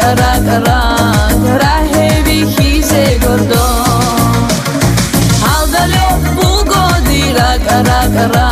kara kara kara hevi hise gordo Halda lo bu godira kara kara